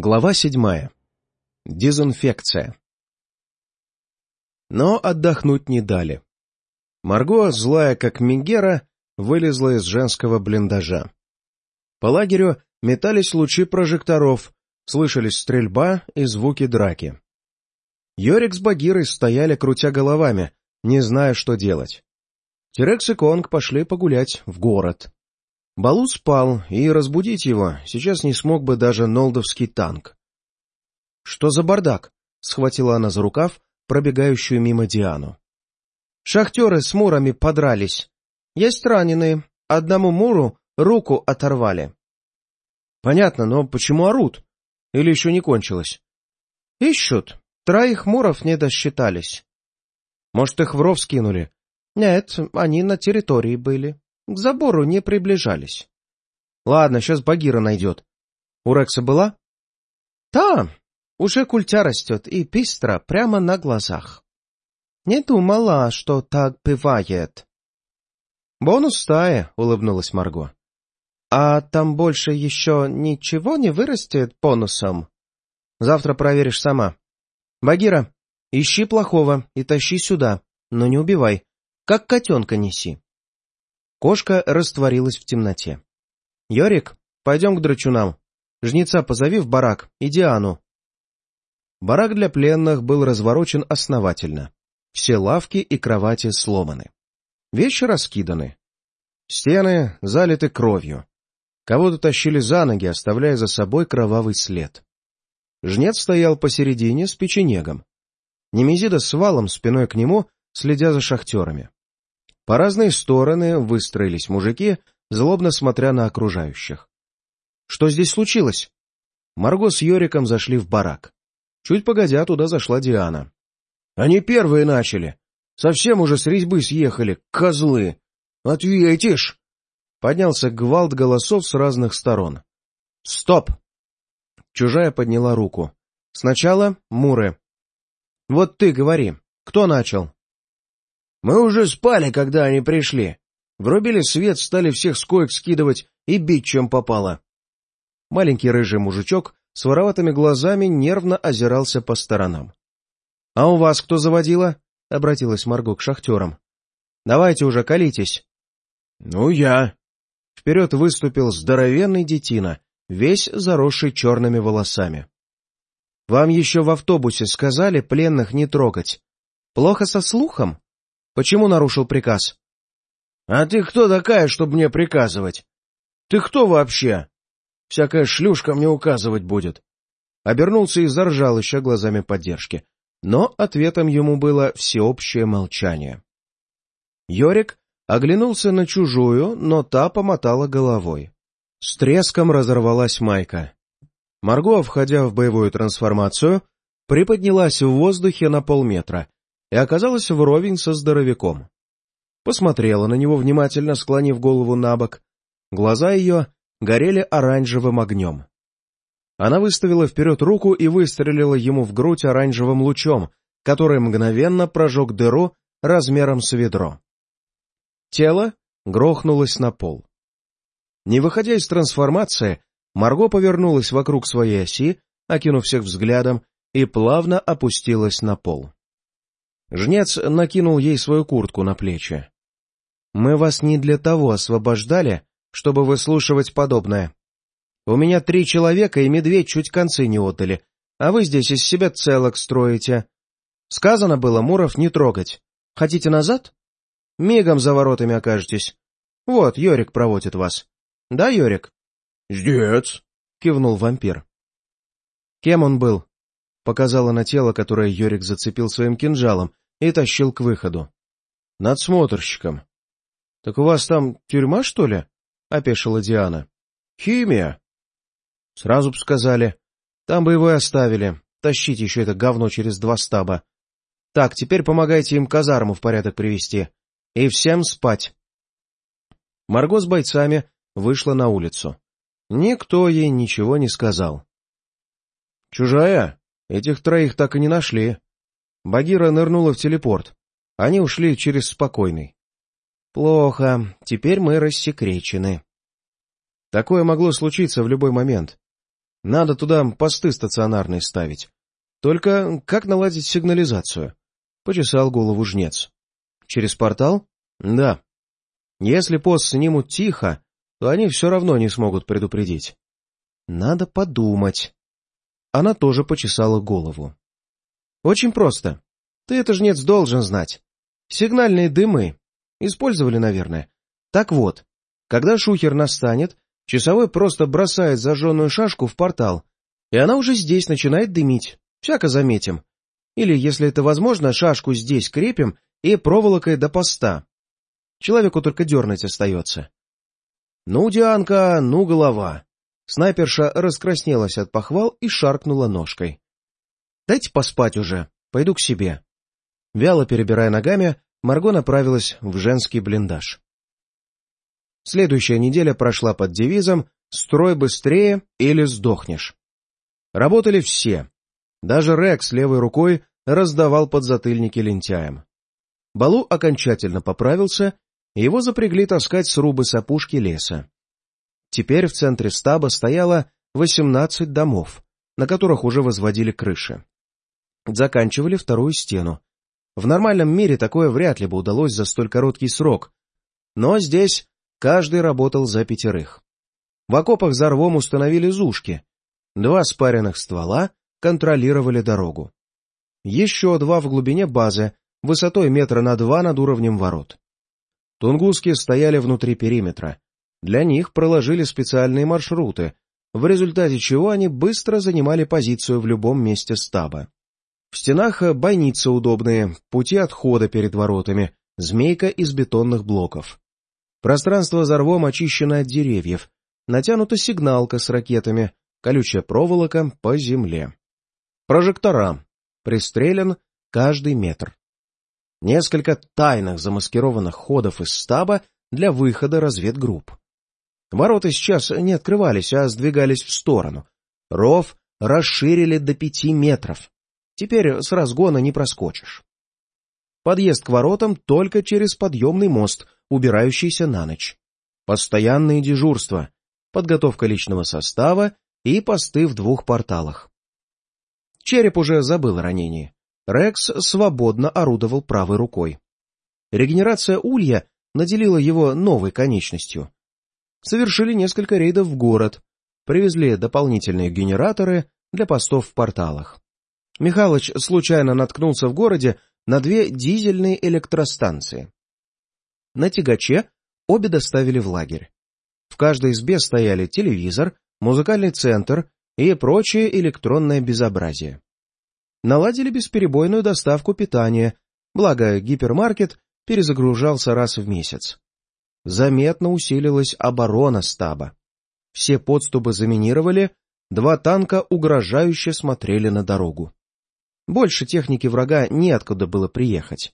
Глава седьмая. Дезинфекция. Но отдохнуть не дали. Марго, злая как Мегера, вылезла из женского блиндажа. По лагерю метались лучи прожекторов, слышались стрельба и звуки драки. Йорик с Багирой стояли, крутя головами, не зная, что делать. Терекс и Конг пошли погулять в город. Балу спал, и разбудить его сейчас не смог бы даже нолдовский танк. — Что за бардак? — схватила она за рукав пробегающую мимо Диану. — Шахтеры с мурами подрались. Есть раненые. Одному муру руку оторвали. — Понятно, но почему орут? Или еще не кончилось? — Ищут. Троих муров не досчитались. — Может, их в ров скинули? — Нет, они на территории были. К забору не приближались. — Ладно, сейчас Багира найдет. У Рекса была? — Да, уже культя растет и пестро прямо на глазах. Не думала, что так бывает. — Бонус стая, — улыбнулась Марго. — А там больше еще ничего не вырастет бонусом? — Завтра проверишь сама. — Багира, ищи плохого и тащи сюда, но не убивай. Как котенка неси. Кошка растворилась в темноте. — Йорик, пойдем к драчунам. Жнеца позови в барак и Диану. Барак для пленных был разворочен основательно. Все лавки и кровати сломаны. Вещи раскиданы. Стены залиты кровью. Кого-то тащили за ноги, оставляя за собой кровавый след. Жнец стоял посередине с печенегом. Немезида с валом спиной к нему, следя за шахтерами. По разные стороны выстроились мужики, злобно смотря на окружающих. Что здесь случилось? Марго с Йориком зашли в барак. Чуть погодя, туда зашла Диана. — Они первые начали. Совсем уже с резьбы съехали, козлы. Ответишь! Поднялся гвалт голосов с разных сторон. — Стоп! Чужая подняла руку. — Сначала Муры. — Вот ты говори, кто начал? — Мы уже спали, когда они пришли. Врубили свет, стали всех с коек скидывать и бить, чем попало. Маленький рыжий мужичок с вороватыми глазами нервно озирался по сторонам. — А у вас кто заводила? — обратилась Марго к шахтерам. — Давайте уже, колитесь. — Ну, я. Вперед выступил здоровенный детина, весь заросший черными волосами. — Вам еще в автобусе сказали пленных не трогать. Плохо со слухом? Почему нарушил приказ? — А ты кто такая, чтобы мне приказывать? Ты кто вообще? Всякая шлюшка мне указывать будет. Обернулся и заржал, ища глазами поддержки. Но ответом ему было всеобщее молчание. Йорик оглянулся на чужую, но та помотала головой. С треском разорвалась майка. Марго, входя в боевую трансформацию, приподнялась в воздухе на полметра и оказалась вровень со здоровяком. Посмотрела на него, внимательно склонив голову на бок. Глаза ее горели оранжевым огнем. Она выставила вперед руку и выстрелила ему в грудь оранжевым лучом, который мгновенно прожег дыру размером с ведро. Тело грохнулось на пол. Не выходя из трансформации, Марго повернулась вокруг своей оси, окинув всех взглядом, и плавно опустилась на пол. Жнец накинул ей свою куртку на плечи. — Мы вас не для того освобождали, чтобы выслушивать подобное. У меня три человека, и медведь чуть концы не отдали, а вы здесь из себя целок строите. Сказано было Муров не трогать. Хотите назад? Мигом за воротами окажетесь. Вот, Йорик проводит вас. Да, Йорик? — Здец, — кивнул вампир. — Кем он был? — показала на тело, которое Йорик зацепил своим кинжалом и тащил к выходу. — Надсмотрщиком. — Так у вас там тюрьма, что ли? — опешила Диана. — Химия. — Сразу б сказали. Там бы его и оставили. Тащите еще это говно через два стаба. Так, теперь помогайте им казарму в порядок привести. И всем спать. Марго с бойцами вышла на улицу. Никто ей ничего не сказал. — Чужая? Этих троих так и не нашли. Багира нырнула в телепорт. Они ушли через спокойный. Плохо. Теперь мы рассекречены. Такое могло случиться в любой момент. Надо туда посты стационарные ставить. Только как наладить сигнализацию? Почесал голову жнец. Через портал? Да. Если пост снимут тихо, то они все равно не смогут предупредить. Надо подумать. Она тоже почесала голову. Очень просто. Ты это жнец должен знать. Сигнальные дымы. Использовали, наверное. Так вот, когда шухер настанет, часовой просто бросает зажженную шашку в портал, и она уже здесь начинает дымить. Всяко заметим. Или, если это возможно, шашку здесь крепим и проволокой до поста. Человеку только дернуть остается. Ну, Дианка, ну, голова. Снайперша раскраснелась от похвал и шаркнула ножкой. Дайте поспать уже, пойду к себе. Вяло перебирая ногами, Марго направилась в женский блиндаж. Следующая неделя прошла под девизом «Строй быстрее или сдохнешь». Работали все. Даже Рекс левой рукой раздавал подзатыльники лентяям. Балу окончательно поправился, и его запрягли таскать срубы с опушки леса. Теперь в центре стаба стояло 18 домов, на которых уже возводили крыши. Заканчивали вторую стену. В нормальном мире такое вряд ли бы удалось за столь короткий срок. Но здесь каждый работал за пятерых. В окопах за рвом установили зушки. Два спаренных ствола контролировали дорогу. Еще два в глубине базы, высотой метра на два над уровнем ворот. Тунгуски стояли внутри периметра, для них проложили специальные маршруты, в результате чего они быстро занимали позицию в любом месте стаба. В стенах бойницы удобные, пути отхода перед воротами, змейка из бетонных блоков. Пространство за рвом очищено от деревьев, натянута сигналка с ракетами, колючая проволока по земле. Прожектора. Пристрелен каждый метр. Несколько тайных замаскированных ходов из стаба для выхода разведгрупп. Ворота сейчас не открывались, а сдвигались в сторону. Ров расширили до пяти метров. Теперь с разгона не проскочишь. Подъезд к воротам только через подъемный мост, убирающийся на ночь. Постоянные дежурства, подготовка личного состава и посты в двух порталах. Череп уже забыл о ранении. Рекс свободно орудовал правой рукой. Регенерация улья наделила его новой конечностью совершили несколько рейдов в город, привезли дополнительные генераторы для постов в порталах. Михалыч случайно наткнулся в городе на две дизельные электростанции. На тягаче обе доставили в лагерь. В каждой избе стояли телевизор, музыкальный центр и прочее электронное безобразие. Наладили бесперебойную доставку питания, благо гипермаркет перезагружался раз в месяц заметно усилилась оборона стаба. Все подступы заминировали, два танка угрожающе смотрели на дорогу. Больше техники врага неоткуда было приехать.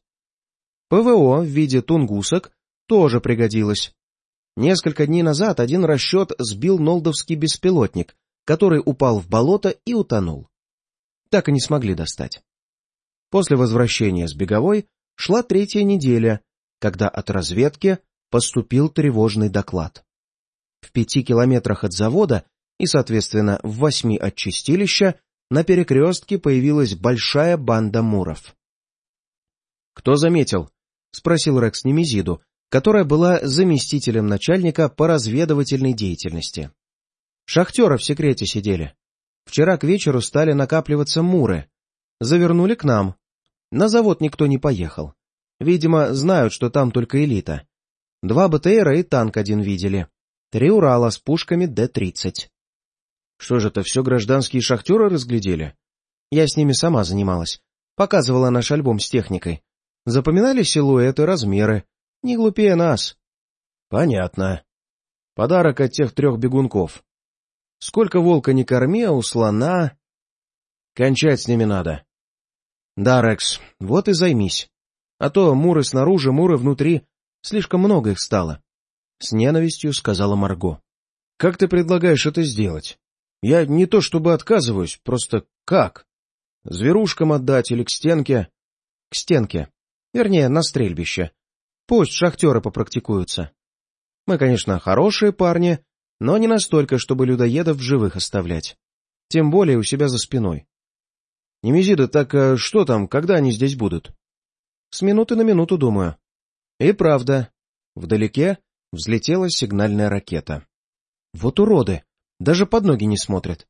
ПВО в виде тунгусок тоже пригодилось. Несколько дней назад один расчет сбил нолдовский беспилотник, который упал в болото и утонул. Так и не смогли достать. После возвращения с беговой шла третья неделя, когда от разведки поступил тревожный доклад. В пяти километрах от завода и, соответственно, в восьми от чистилища на перекрестке появилась большая банда муров. «Кто заметил?» — спросил Рекс Немезиду, которая была заместителем начальника по разведывательной деятельности. «Шахтеры в секрете сидели. Вчера к вечеру стали накапливаться муры. Завернули к нам. На завод никто не поехал. Видимо, знают, что там только элита. Два БТРа и танк один видели. Три Урала с пушками Д-30. Что же это, все гражданские шахтеры разглядели? Я с ними сама занималась. Показывала наш альбом с техникой. Запоминали силуэты, размеры. Не глупее нас. Понятно. Подарок от тех трех бегунков. Сколько волка не корми, а у слона... Кончать с ними надо. Да, Рекс, вот и займись. А то муры снаружи, муры внутри. Слишком много их стало. С ненавистью сказала Марго. — Как ты предлагаешь это сделать? Я не то чтобы отказываюсь, просто как? Зверушкам отдать или к стенке? К стенке. Вернее, на стрельбище. Пусть шахтеры попрактикуются. Мы, конечно, хорошие парни, но не настолько, чтобы людоедов в живых оставлять. тем более у себя за спиной. «Немезида, так а что там, когда они здесь будут?» «С минуты на минуту, думаю». И правда, вдалеке взлетела сигнальная ракета. «Вот уроды! Даже под ноги не смотрят».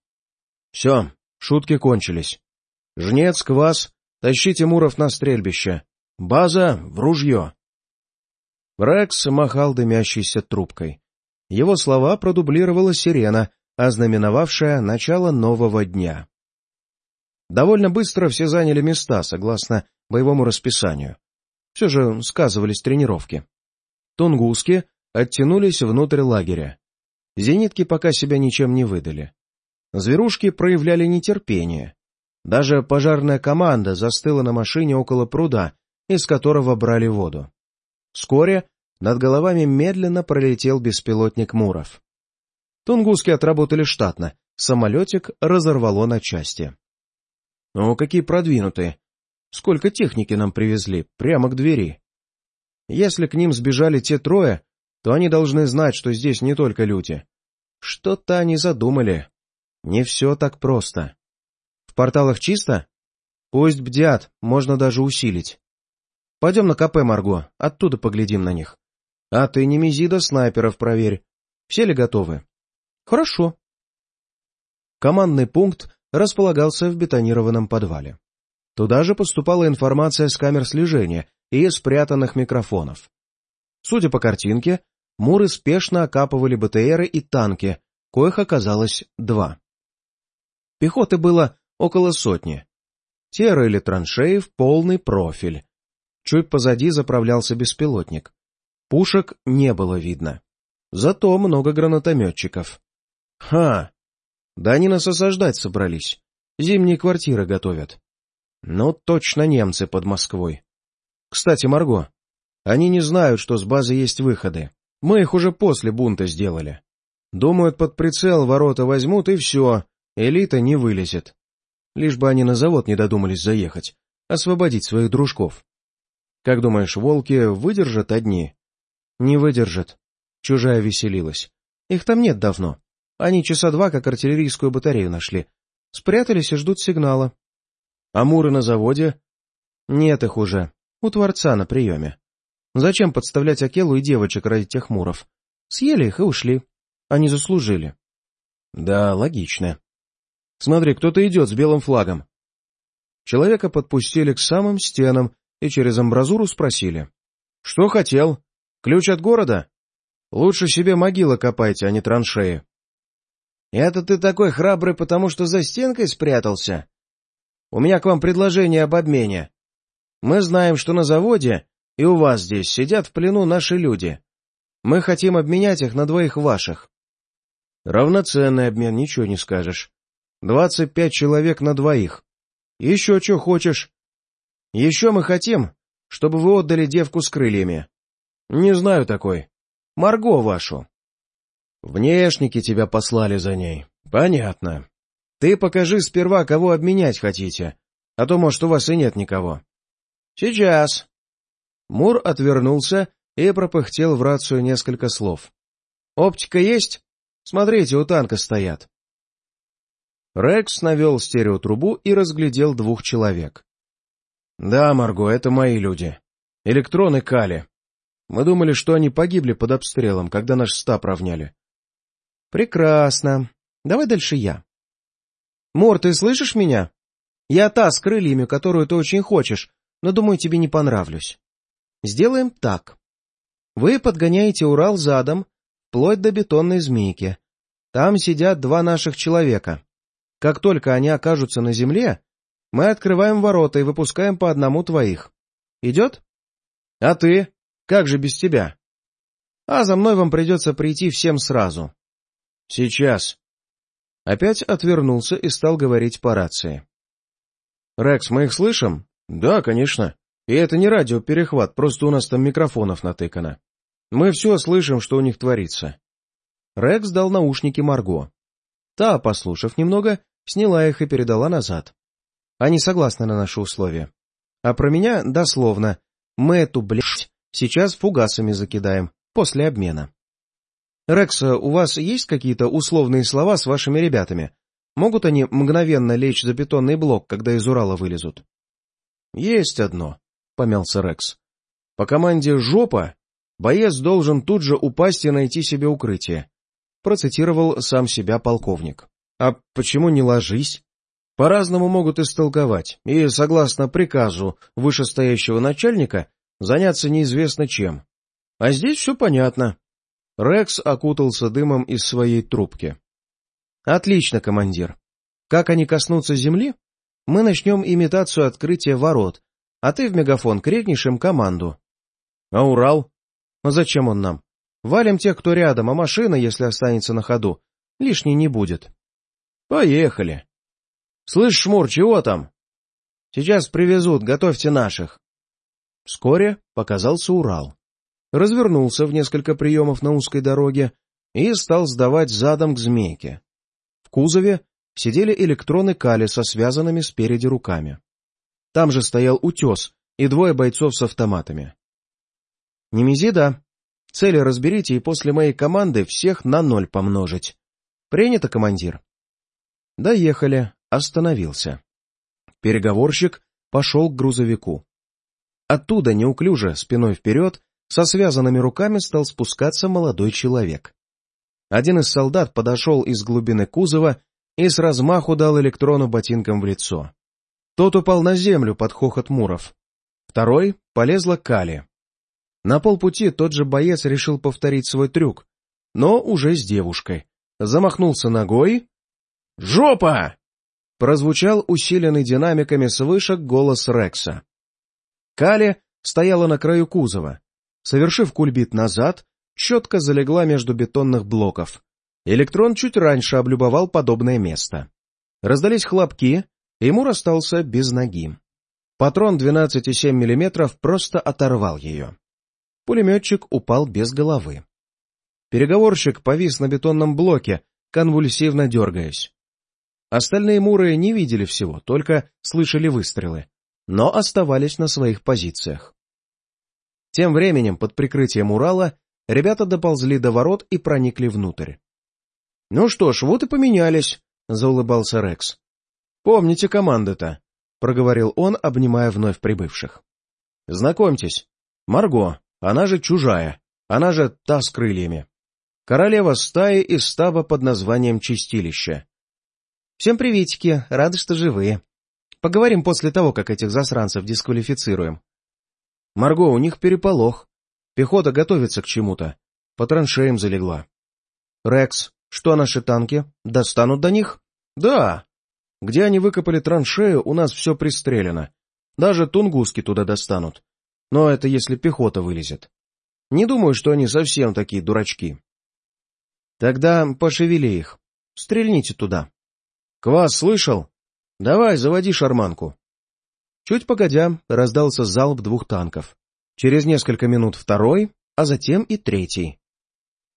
«Все, шутки кончились. Жнец, квас, тащите Муров на стрельбище. База в ружье!» Рекс махал дымящейся трубкой. Его слова продублировала сирена, ознаменовавшая начало нового дня. Довольно быстро все заняли места, согласно боевому расписанию. Все же сказывались тренировки. Тунгуски оттянулись внутрь лагеря. Зенитки пока себя ничем не выдали. Зверушки проявляли нетерпение. Даже пожарная команда застыла на машине около пруда, из которого брали воду. Вскоре над головами медленно пролетел беспилотник Муров. Тунгуски отработали штатно, самолетик разорвало на части. О, какие продвинутые! Сколько техники нам привезли, прямо к двери. Если к ним сбежали те трое, то они должны знать, что здесь не только люди. Что-то они задумали. Не все так просто. В порталах чисто? Пусть бдят, можно даже усилить. Пойдем на КП, Марго, оттуда поглядим на них. А ты не Мизида снайперов проверь. Все ли готовы? Хорошо. Командный пункт располагался в бетонированном подвале. Туда же поступала информация с камер слежения и спрятанных микрофонов. Судя по картинке, муры спешно окапывали БТРы и танки, коих оказалось два. Пехоты было около сотни. Те рыли траншеи в полный профиль. Чуть позади заправлялся беспилотник. Пушек не было видно. Зато много гранатометчиков. Ха! Да они нас осаждать собрались. Зимние квартиры готовят. Ну, точно немцы под Москвой. Кстати, Марго, они не знают, что с базы есть выходы. Мы их уже после бунта сделали. Думают, под прицел ворота возьмут, и все, элита не вылезет. Лишь бы они на завод не додумались заехать, освободить своих дружков. Как думаешь, волки выдержат одни? Не выдержат. Чужая веселилась. Их там нет давно. Они часа два как артиллерийскую батарею нашли. Спрятались и ждут сигнала. А муры на заводе? Нет их уже. У Творца на приеме. Зачем подставлять Акелу и девочек ради тех муров? Съели их и ушли. Они заслужили. Да, логично. Смотри, кто-то идет с белым флагом. Человека подпустили к самым стенам и через амбразуру спросили. — Что хотел? Ключ от города? Лучше себе могилы копайте, а не траншеи. — Это ты такой храбрый, потому что за стенкой спрятался? У меня к вам предложение об обмене. Мы знаем, что на заводе и у вас здесь сидят в плену наши люди. Мы хотим обменять их на двоих ваших. Равноценный обмен, ничего не скажешь. Двадцать пять человек на двоих. Еще что хочешь. Еще мы хотим, чтобы вы отдали девку с крыльями. Не знаю такой. Марго вашу. Внешники тебя послали за ней. Понятно. Ты покажи сперва, кого обменять хотите, а то, может, у вас и нет никого. Сейчас. Мур отвернулся и пропыхтел в рацию несколько слов. «Оптика есть? Смотрите, у танка стоят». Рекс навел стереотрубу и разглядел двух человек. «Да, Марго, это мои люди. Электроны Кали. Мы думали, что они погибли под обстрелом, когда наш стаб равняли». «Прекрасно. Давай дальше я». «Мур, ты слышишь меня? Я та с крыльями, которую ты очень хочешь, но, думаю, тебе не понравлюсь. Сделаем так. Вы подгоняете Урал задом, вплоть до бетонной змейки. Там сидят два наших человека. Как только они окажутся на земле, мы открываем ворота и выпускаем по одному твоих. Идет? А ты? Как же без тебя? А за мной вам придется прийти всем сразу. Сейчас. Опять отвернулся и стал говорить по рации. «Рекс, мы их слышим?» «Да, конечно. И это не радиоперехват, просто у нас там микрофонов натыкано. Мы все слышим, что у них творится. Рекс дал наушники Марго. Та, послушав немного, сняла их и передала назад. Они согласны на наши условия. А про меня дословно. Мы эту, блядь, сейчас фугасами закидаем, после обмена. Рекс, у вас есть какие-то условные слова с вашими ребятами? Могут они мгновенно лечь за бетонный блок, когда из Урала вылезут? — Есть одно, — помялся Рекс. — По команде «Жопа» боец должен тут же упасть и найти себе укрытие. Процитировал сам себя полковник. — А почему не ложись? По-разному могут истолковать, и, согласно приказу вышестоящего начальника, заняться неизвестно чем. А здесь все понятно. Рекс окутался дымом из своей трубки. «Отлично, командир. Как они коснутся земли, мы начнем имитацию открытия ворот, а ты в мегафон крикнешь им команду». «А Урал? А зачем он нам? Валим тех, кто рядом, а машина, если останется на ходу, лишней не будет». «Поехали!» «Слышь, Шмур, чего там?» «Сейчас привезут, готовьте наших». Вскоре показался Урал. Развернулся в несколько приемов на узкой дороге и стал сдавать задом к змейке. В кузове сидели электроны Кали со связанными спереди руками. Там же стоял утес и двое бойцов с автоматами. «Немезида, цели разберите и после моей команды всех на ноль помножить. Принято, командир?» Доехали, остановился. Переговорщик пошел к грузовику. Оттуда, неуклюже, спиной вперед, со связанными руками стал спускаться молодой человек. Один из солдат подошел из глубины кузова и с размаху дал электрону ботинком в лицо. Тот упал на землю под хохот Муров. Второй полезла Кали. На полпути тот же боец решил повторить свой трюк, но уже с девушкой. Замахнулся ногой. «Жопа!» Прозвучал усиленный динамиками свыше голос Рекса. Кали стояла на краю кузова. Совершив кульбит назад, четко залегла между бетонных блоков. Электрон чуть раньше облюбовал подобное место. Раздались хлопки, и Мур остался без ноги. Патрон 12,7 мм просто оторвал ее. Пулеметчик упал без головы. Переговорщик повис на бетонном блоке, конвульсивно дергаясь. Остальные муры не видели всего, только слышали выстрелы, но оставались на своих позициях. Тем временем, под прикрытием Урала, ребята доползли до ворот и проникли внутрь. — Ну что ж, вот и поменялись, — заулыбался Рекс. — Помните команды-то, — проговорил он, обнимая вновь прибывших. — Знакомьтесь, Марго, она же чужая, она же та с крыльями. Королева стаи из стаба под названием Чистилище. — Всем приветики, рады, что живые. Поговорим после того, как этих засранцев дисквалифицируем. Марго, у них переполох. Пехота готовится к чему-то. По траншеям залегла. Рекс, что наши танки? Достанут до них? Да. Где они выкопали траншею, у нас все пристрелено. Даже тунгуски туда достанут. Но это если пехота вылезет. Не думаю, что они совсем такие дурачки. Тогда пошевели их. Стрельните туда. Квас слышал? Давай, заводи шарманку. Чуть погодя, раздался залп двух танков. Через несколько минут второй, а затем и третий.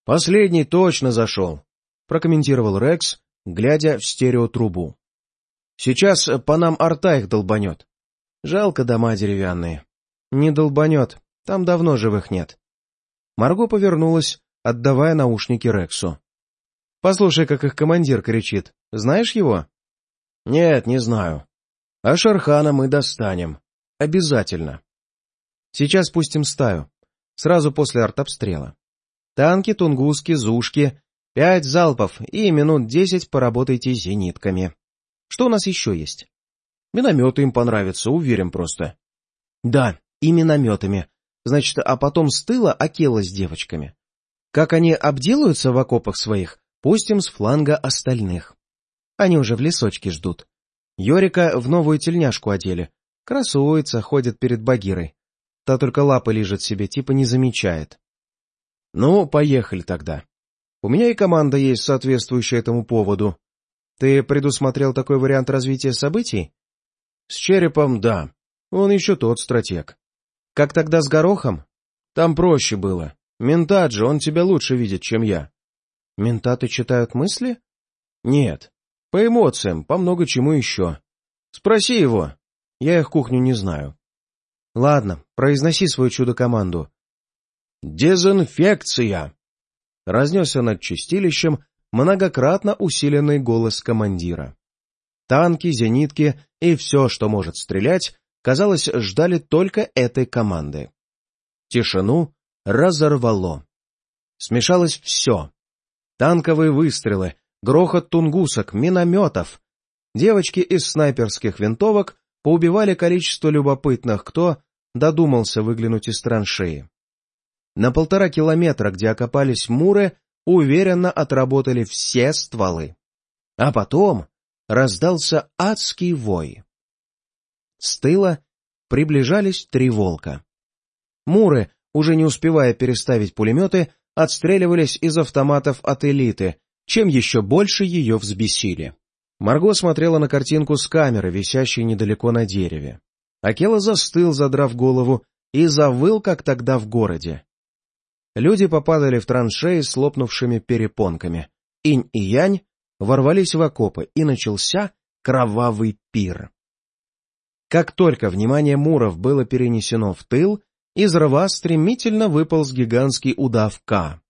«Последний точно зашел», — прокомментировал Рекс, глядя в стереотрубу. «Сейчас по нам арта их долбанет. Жалко дома деревянные. Не долбанет, там давно живых нет». Марго повернулась, отдавая наушники Рексу. «Послушай, как их командир кричит. Знаешь его?» «Нет, не знаю. А Шархана мы достанем. Обязательно. Сейчас пустим стаю. Сразу после артобстрела. Танки, тунгуски, зушки. Пять залпов и минут десять поработайте зенитками. Что у нас еще есть? Минометы им понравятся, уверен просто. Да, и минометами. Значит, а потом с тыла Акела с девочками. Как они обделаются в окопах своих, пустим с фланга остальных. Они уже в лесочке ждут. Йорика в новую тельняшку одели. Красуется, ходит перед Багирой. Та только лапы лежит себе, типа не замечает. Ну, поехали тогда. У меня и команда есть соответствующая этому поводу. Ты предусмотрел такой вариант развития событий? С черепом — да. Он еще тот стратег. Как тогда с горохом? Там проще было. Ментат же, он тебя лучше видит, чем я. Ментаты читают мысли? Нет. По эмоциям, по много чему еще. Спроси его. Я их кухню не знаю. Ладно, произноси свою чудо-команду. Дезинфекция! Разнесся над чистилищем многократно усиленный голос командира. Танки, зенитки и все, что может стрелять, казалось, ждали только этой команды. Тишину разорвало. Смешалось все. Танковые выстрелы, грохот тунгусок, минометов. Девочки из снайперских винтовок поубивали количество любопытных, кто додумался выглянуть из траншеи. На полтора километра, где окопались муры, уверенно отработали все стволы. А потом раздался адский вой. С тыла приближались три волка. Муры, уже не успевая переставить пулеметы, отстреливались из автоматов от элиты, чем еще больше ее взбесили. Марго смотрела на картинку с камеры, висящей недалеко на дереве. Акела застыл, задрав голову, и завыл, как тогда в городе. Люди попадали в траншеи с лопнувшими перепонками. Инь и Янь ворвались в окопы, и начался кровавый пир. Как только внимание Муров было перенесено в тыл, из рва стремительно выполз гигантский удав К.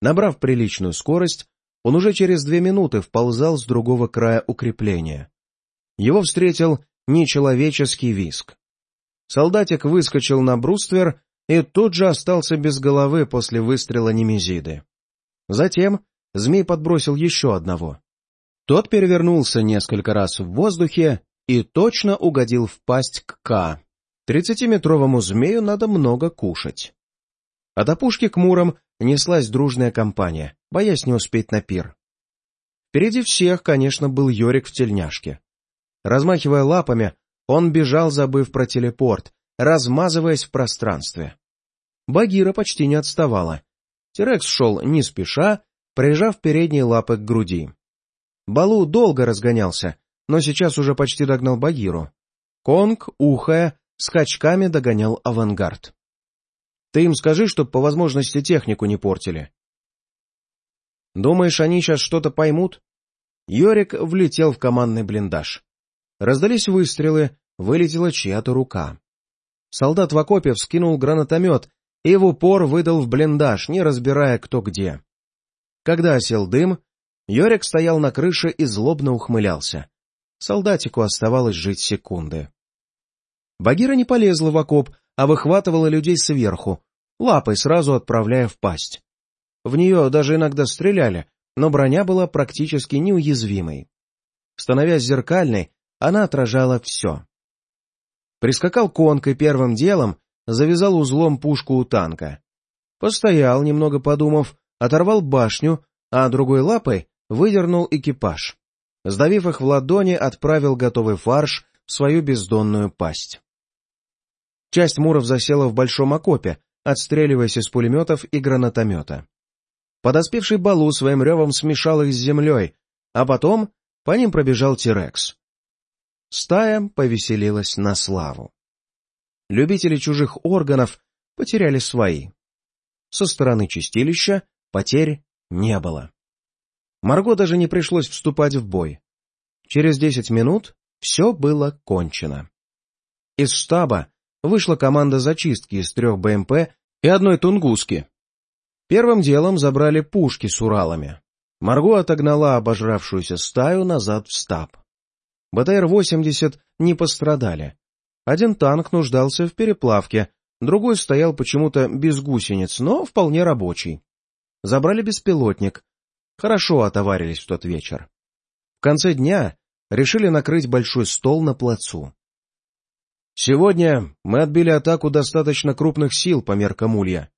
Набрав приличную скорость, он уже через две минуты вползал с другого края укрепления. Его встретил нечеловеческий виск. Солдатик выскочил на бруствер и тут же остался без головы после выстрела немезиды. Затем змей подбросил еще одного. Тот перевернулся несколько раз в воздухе и точно угодил в пасть к К. Тридцатиметровому змею надо много кушать. От опушки к мурам неслась дружная компания, боясь не успеть на пир. Впереди всех, конечно, был Йорик в тельняшке. Размахивая лапами, он бежал, забыв про телепорт, размазываясь в пространстве. Багира почти не отставала. Терекс шел не спеша, прижав передние лапы к груди. Балу долго разгонялся, но сейчас уже почти догнал Багиру. Конг, ухая, скачками догонял авангард. Ты им скажи, чтоб по возможности технику не портили. Думаешь, они сейчас что-то поймут? Йорик влетел в командный блиндаж. Раздались выстрелы, вылетела чья-то рука. Солдат в окопе вскинул гранатомет и в упор выдал в блиндаж, не разбирая, кто где. Когда осел дым, Йорик стоял на крыше и злобно ухмылялся. Солдатику оставалось жить секунды. Багира не полезла в окоп, а выхватывала людей сверху, лапой сразу отправляя в пасть. В нее даже иногда стреляли, но броня была практически неуязвимой. Становясь зеркальной, она отражала все. Прискакал конкой первым делом, завязал узлом пушку у танка. Постоял, немного подумав, оторвал башню, а другой лапой выдернул экипаж. Сдавив их в ладони, отправил готовый фарш в свою бездонную пасть. Часть муров засела в большом окопе, отстреливаясь из пулеметов и гранатомета. Подоспевший Балу своим ревом смешал их с землей, а потом по ним пробежал Тирекс. Стая повеселилась на славу. Любители чужих органов потеряли свои. Со стороны чистилища потерь не было. Марго даже не пришлось вступать в бой. Через десять минут все было кончено. Из штаба вышла команда зачистки из трех БМП и одной тунгуски. Первым делом забрали пушки с Уралами. Марго отогнала обожравшуюся стаю назад в стаб. БТР-80 не пострадали. Один танк нуждался в переплавке, другой стоял почему-то без гусениц, но вполне рабочий. Забрали беспилотник. Хорошо отоварились в тот вечер. В конце дня решили накрыть большой стол на плацу. Сегодня мы отбили атаку достаточно крупных сил по меркам Улья.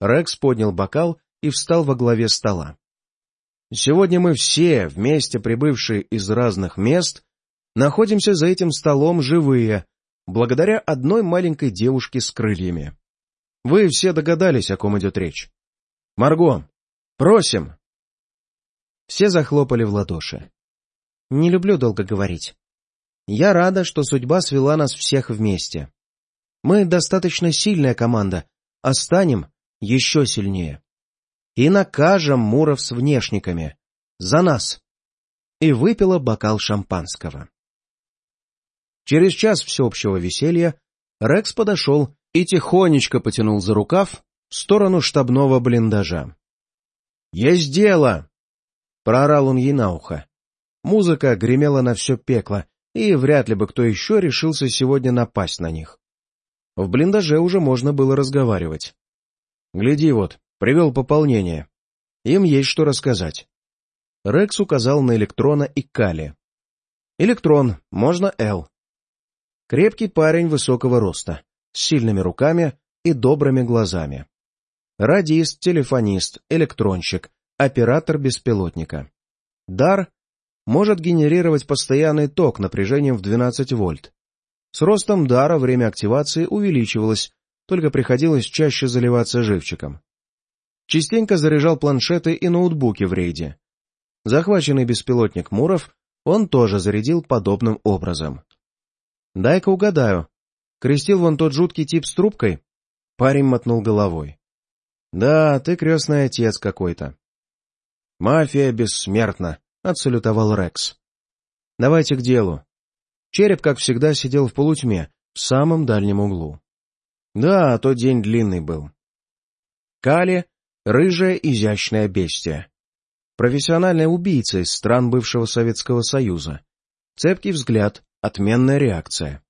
Рекс поднял бокал и встал во главе стола. Сегодня мы все, вместе прибывшие из разных мест, находимся за этим столом живые, благодаря одной маленькой девушке с крыльями. Вы все догадались, о ком идет речь. Марго, просим! Все захлопали в ладоши. Не люблю долго говорить. Я рада, что судьба свела нас всех вместе. Мы достаточно сильная команда, а станем еще сильнее. И накажем Муров с внешниками. За нас. И выпила бокал шампанского. Через час всеобщего веселья Рекс подошел и тихонечко потянул за рукав в сторону штабного блиндажа. — Есть дело! Проорал он ей на ухо. Музыка гремела на все пекло, и вряд ли бы кто еще решился сегодня напасть на них. В блиндаже уже можно было разговаривать. «Гляди вот, привел пополнение. Им есть что рассказать». Рекс указал на электрона и Кали. «Электрон, можно Л». Крепкий парень высокого роста, с сильными руками и добрыми глазами. Радист, телефонист, электронщик, оператор беспилотника. Дар может генерировать постоянный ток напряжением в 12 вольт. С ростом дара время активации увеличивалось, только приходилось чаще заливаться живчиком. Частенько заряжал планшеты и ноутбуки в рейде. Захваченный беспилотник Муров он тоже зарядил подобным образом. «Дай-ка угадаю. Крестил вон тот жуткий тип с трубкой?» Парень мотнул головой. «Да, ты крестный отец какой-то». «Мафия бессмертна», — отсалютовал Рекс. «Давайте к делу». Череп, как всегда, сидел в полутьме, в самом дальнем углу. Да, тот день длинный был. Кали — рыжая изящная бестия. Профессиональная убийца из стран бывшего Советского Союза. Цепкий взгляд, отменная реакция.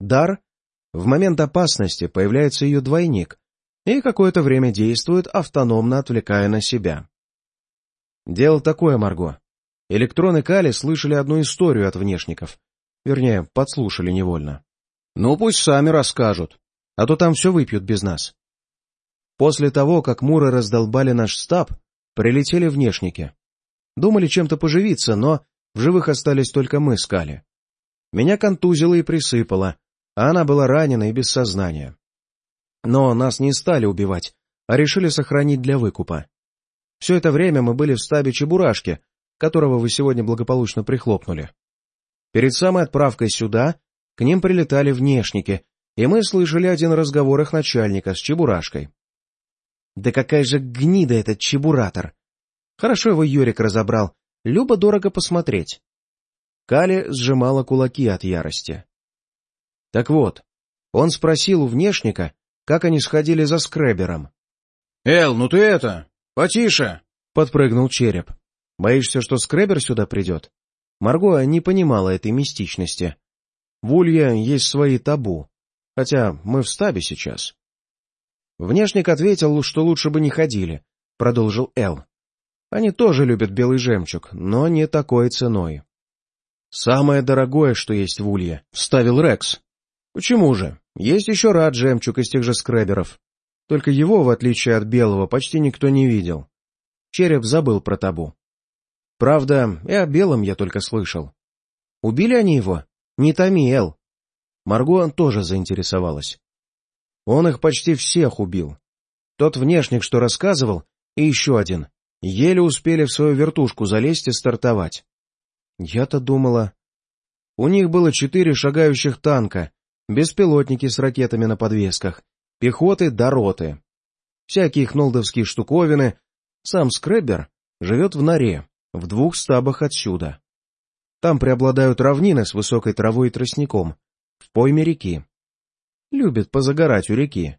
Дар — в момент опасности появляется ее двойник и какое-то время действует, автономно отвлекая на себя. Дело такое, Марго. Электроны Кали слышали одну историю от внешников. Вернее, подслушали невольно. Ну, пусть сами расскажут, а то там все выпьют без нас. После того, как Муры раздолбали наш стаб, прилетели внешники. Думали чем-то поживиться, но в живых остались только мы с Кали. Меня контузило и присыпало, а она была ранена и без сознания. Но нас не стали убивать, а решили сохранить для выкупа. Все это время мы были в стабе Чебурашки, которого вы сегодня благополучно прихлопнули. Перед самой отправкой сюда к ним прилетали внешники, и мы слышали один разговор их начальника с Чебурашкой. Да какая же гнида этот Чебуратор! Хорошо его Юрик разобрал, любо-дорого посмотреть. Кали сжимала кулаки от ярости. Так вот, он спросил у внешника, как они сходили за скребером. — Эл, ну ты это, потише! — подпрыгнул череп. — Боишься, что скребер сюда придет? Марго не понимала этой мистичности. В Улье есть свои табу, хотя мы в стабе сейчас. Внешник ответил, что лучше бы не ходили, — продолжил Эл. Они тоже любят белый жемчуг, но не такой ценой. «Самое дорогое, что есть в Улье», — вставил Рекс. «Почему же? Есть еще рад жемчуг из тех же скреберов. Только его, в отличие от белого, почти никто не видел. Череп забыл про табу. Правда, и о белом я только слышал. Убили они его? Не томи, Эл. Марго тоже заинтересовалась. Он их почти всех убил. Тот внешник, что рассказывал, и еще один. Еле успели в свою вертушку залезть и стартовать. Я-то думала... У них было четыре шагающих танка, беспилотники с ракетами на подвесках, пехоты до роты. Всякие хнолдовские штуковины. Сам Скреббер живет в норе, в двух стабах отсюда. Там преобладают равнины с высокой травой и тростником, в пойме реки. Любит позагорать у реки.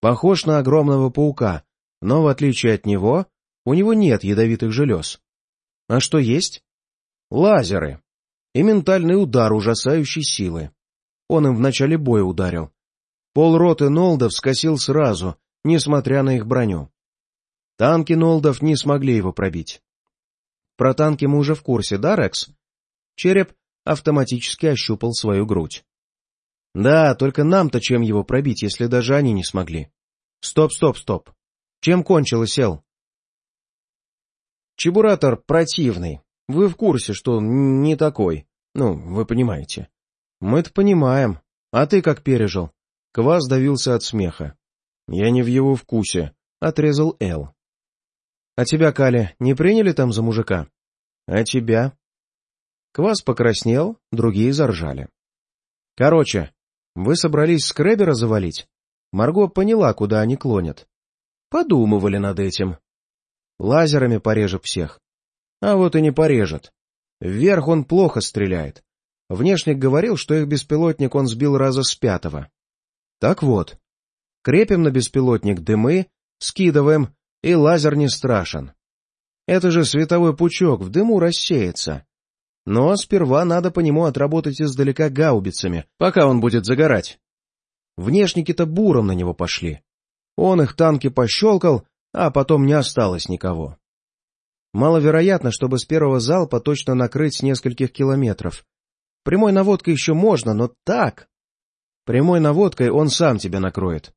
Похож на огромного паука, но, в отличие от него, у него нет ядовитых желез. А что есть? Лазеры. И ментальный удар ужасающей силы. Он им в начале боя ударил. Полроты Нолдов скосил сразу, несмотря на их броню. Танки Нолдов не смогли его пробить. Про танки мы уже в курсе, да, Рекс? Череп автоматически ощупал свою грудь. Да, только нам-то чем его пробить, если даже они не смогли? Стоп, стоп, стоп. Чем кончилось, Эл? Чебуратор противный. Вы в курсе, что он не такой. Ну, вы понимаете. Мы-то понимаем. А ты как пережил? Квас давился от смеха. Я не в его вкусе, — отрезал Эл. А тебя, Кали, не приняли там за мужика? А тебя? Квас покраснел, другие заржали. Короче, вы собрались скребера завалить? Марго поняла, куда они клонят. Подумывали над этим. Лазерами порежет всех. А вот и не порежет. Вверх он плохо стреляет. Внешник говорил, что их беспилотник он сбил раза с пятого. Так вот, крепим на беспилотник дымы, скидываем, и лазер не страшен. Это же световой пучок в дыму рассеется. Но сперва надо по нему отработать издалека гаубицами, пока он будет загорать. Внешники-то буром на него пошли. Он их танки пощелкал, а потом не осталось никого. Маловероятно, чтобы с первого залпа точно накрыть с нескольких километров. Прямой наводкой еще можно, но так... Прямой наводкой он сам тебя накроет.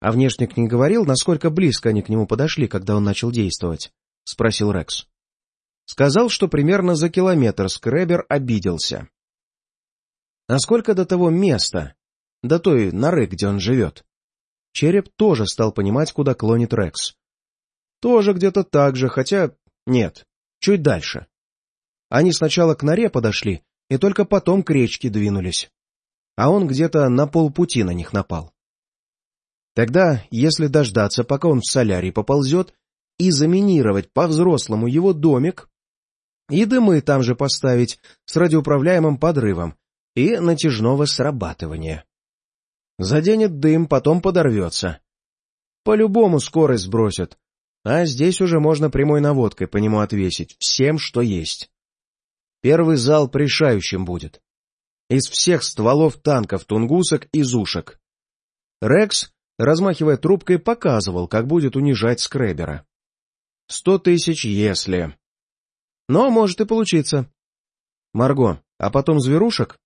А внешник не говорил, насколько близко они к нему подошли, когда он начал действовать? — спросил Рекс. Сказал, что примерно за километр Скребер обиделся. А сколько до того места? До той норы, где он живет? Череп тоже стал понимать, куда клонит Рекс. Тоже где-то так же, хотя... Нет, чуть дальше. Они сначала к норе подошли, и только потом к речке двинулись. А он где-то на полпути на них напал. Тогда, если дождаться, пока он в солярий поползет, и заминировать по-взрослому его домик, и дымы там же поставить с радиоуправляемым подрывом и натяжного срабатывания. Заденет дым, потом подорвется. По-любому скорость сбросят, а здесь уже можно прямой наводкой по нему отвесить, всем, что есть. Первый зал решающим будет. Из всех стволов танков, тунгусок и зушек. Рекс, размахивая трубкой, показывал, как будет унижать скребера. Сто тысяч, если... Но может и получиться. Марго, а потом зверушек?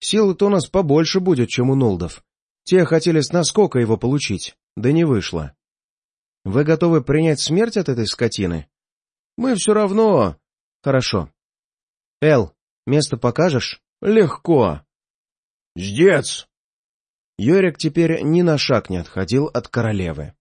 Силы-то у нас побольше будет, чем у Нолдов. Те хотели с наскока его получить, да не вышло. Вы готовы принять смерть от этой скотины? Мы все равно... Хорошо. Эл, место покажешь? Легко. Ждец! Йорик теперь ни на шаг не отходил от королевы.